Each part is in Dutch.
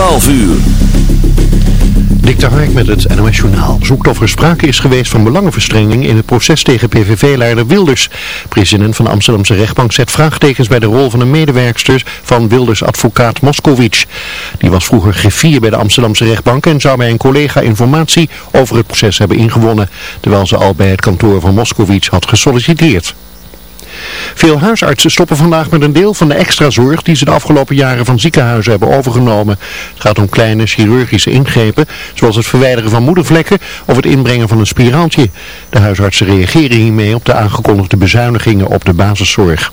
12 uur. Dik de Hark met het NOS Journaal zoekt of er sprake is geweest van belangenverstrengeling in het proces tegen PVV-leider Wilders. President van de Amsterdamse rechtbank zet vraagtekens bij de rol van een medewerkster van Wilders advocaat Moskowitz. Die was vroeger griffier bij de Amsterdamse rechtbank en zou bij een collega informatie over het proces hebben ingewonnen, terwijl ze al bij het kantoor van Moskowitz had gesolliciteerd. Veel huisartsen stoppen vandaag met een deel van de extra zorg die ze de afgelopen jaren van ziekenhuizen hebben overgenomen. Het gaat om kleine chirurgische ingrepen, zoals het verwijderen van moedervlekken of het inbrengen van een spiraaltje. De huisartsen reageren hiermee op de aangekondigde bezuinigingen op de basiszorg.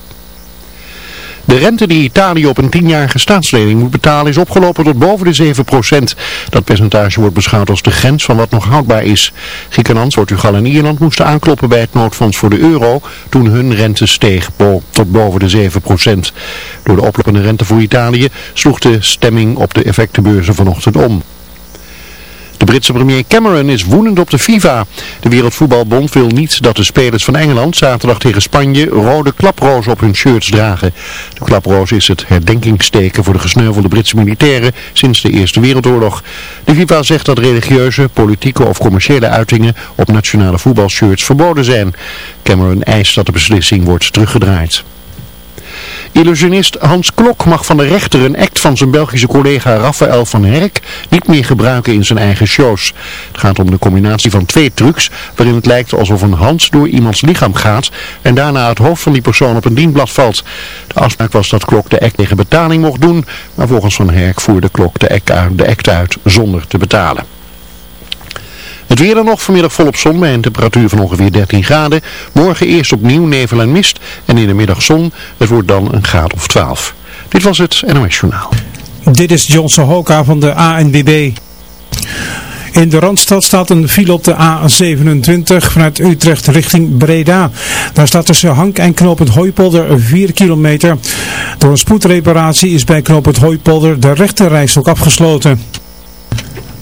De rente die Italië op een tienjarige staatslening moet betalen is opgelopen tot boven de 7%. Dat percentage wordt beschouwd als de grens van wat nog houdbaar is. Griekenland, Portugal en Ierland moesten aankloppen bij het noodfonds voor de euro toen hun rente steeg tot boven de 7%. Door de oplopende rente voor Italië sloeg de stemming op de effectenbeurzen vanochtend om. Britse premier Cameron is woedend op de FIFA. De Wereldvoetbalbond wil niet dat de spelers van Engeland zaterdag tegen Spanje rode klaproos op hun shirts dragen. De klaproos is het herdenkingsteken voor de gesneuvelde Britse militairen sinds de Eerste Wereldoorlog. De FIFA zegt dat religieuze, politieke of commerciële uitingen op nationale voetbalshirts verboden zijn. Cameron eist dat de beslissing wordt teruggedraaid. Illusionist Hans Klok mag van de rechter een act van zijn Belgische collega Raphaël van Herk niet meer gebruiken in zijn eigen shows. Het gaat om de combinatie van twee trucs waarin het lijkt alsof een hand door iemands lichaam gaat en daarna het hoofd van die persoon op een dienblad valt. De afspraak was dat Klok de act tegen betaling mocht doen, maar volgens Van Herk voerde Klok de act uit zonder te betalen. Het weer dan nog, vanmiddag volop zon bij een temperatuur van ongeveer 13 graden. Morgen eerst opnieuw nevel en mist en in de middag zon. Het wordt dan een graad of 12. Dit was het NOS Journaal. Dit is Johnson Hoka van de ANWB. In de Randstad staat een file op de A27 vanuit Utrecht richting Breda. Daar staat tussen Hank en knooppunt Hooipolder 4 kilometer. Door een spoedreparatie is bij knooppunt Hooipolder de rechte ook afgesloten.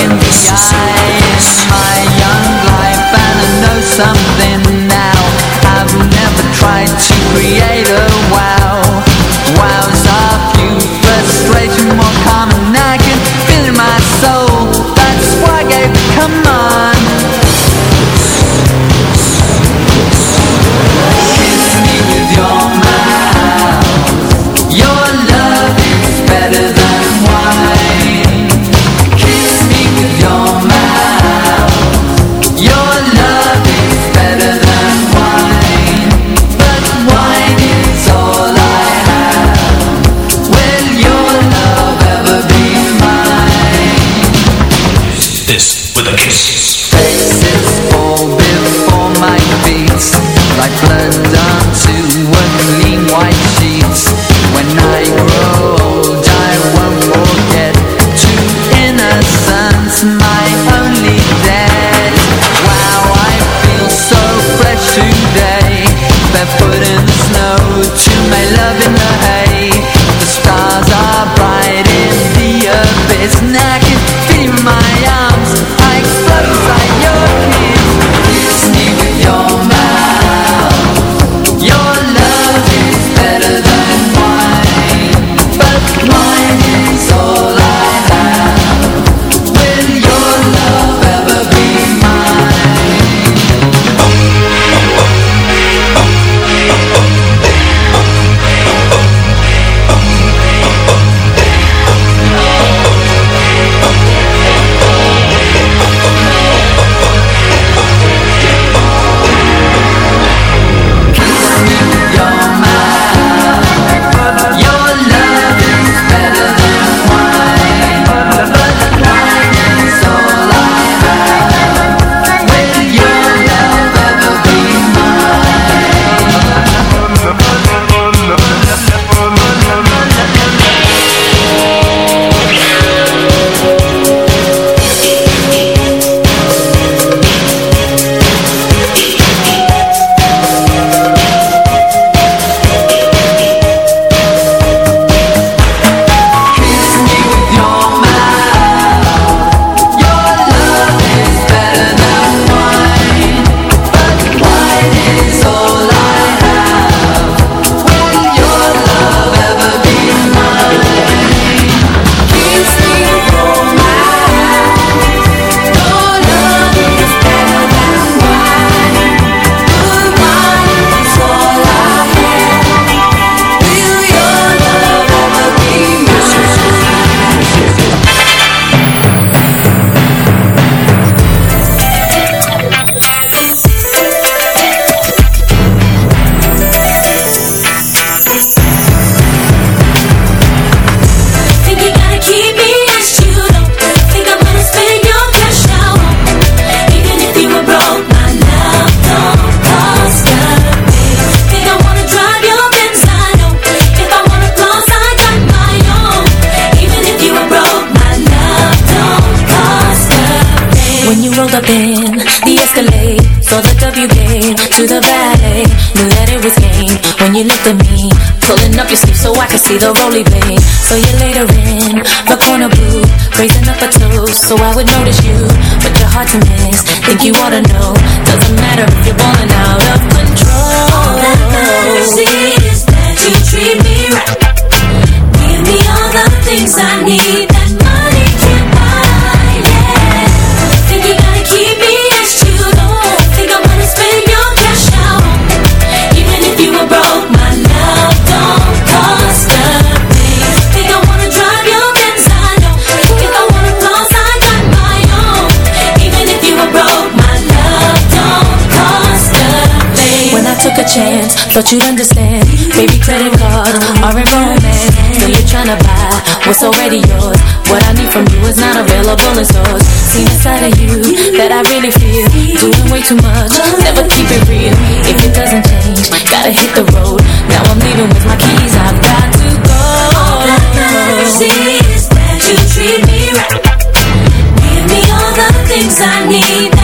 in the eyes My young life and I know something now. I've never tried to create a But you'd understand, baby, credit card or in romance. So you're trying to buy what's already yours. What I need from you is not available in stores. Seen inside of you that I really feel. Doing way too much, never keep it real. If it doesn't change, gotta hit the road. Now I'm leaving with my keys, I've got to go. All that see is that you treat me right. Give me all the things I need.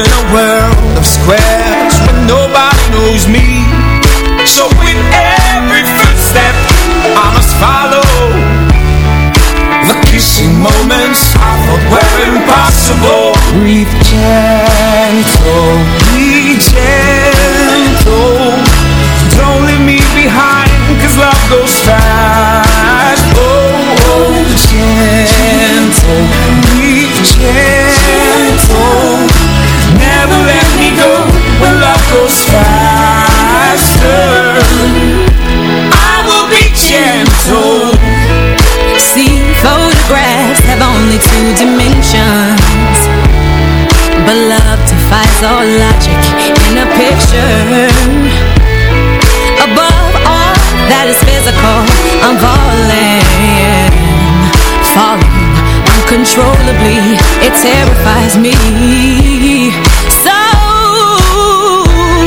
In a world of squares me. So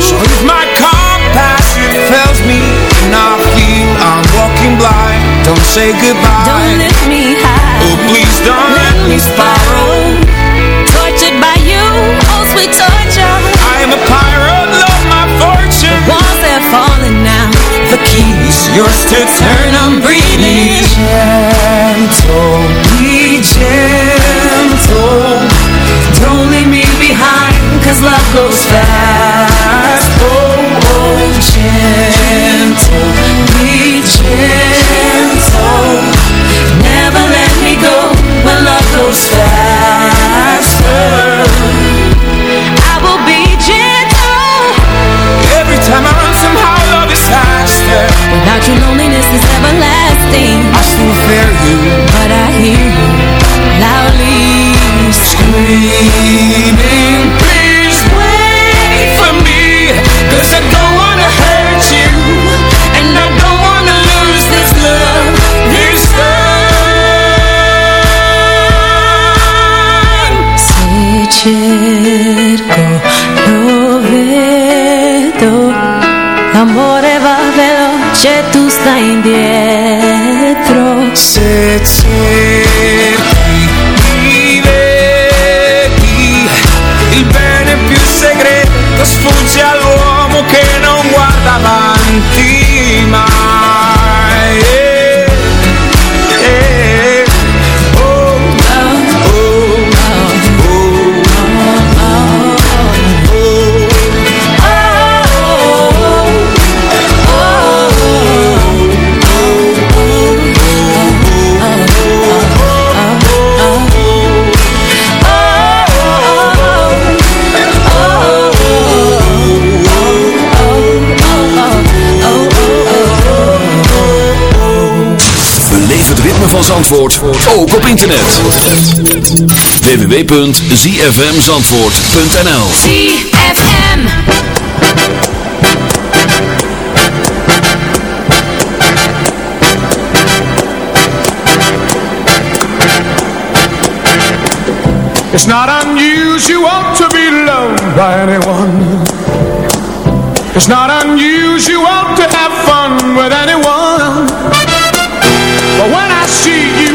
So if my compass fails me And I feel I'm walking blind. Don't say goodbye. Don't lift me high Oh please don't let me spiral. Tortured by you, oh sweet torture. I am a pirate, love my fortune. Walls are falling now. The keys yours to turn love goes fast Zandvoort ook op internet. www.zfmzandvoort.nl ZFM It's not unusual to be loved by anyone. It's not unusual to have fun with anyone.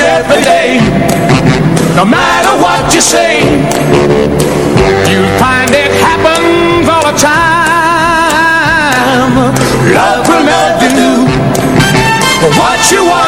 it every day. No matter what you say, you'll find it happens all the time. Love will never do what you want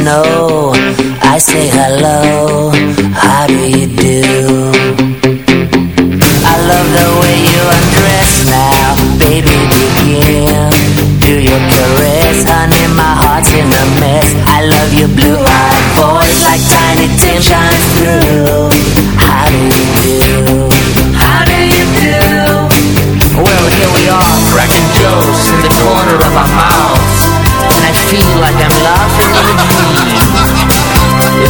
snow. I say hello.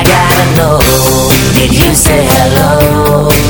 I gotta know, did you say hello?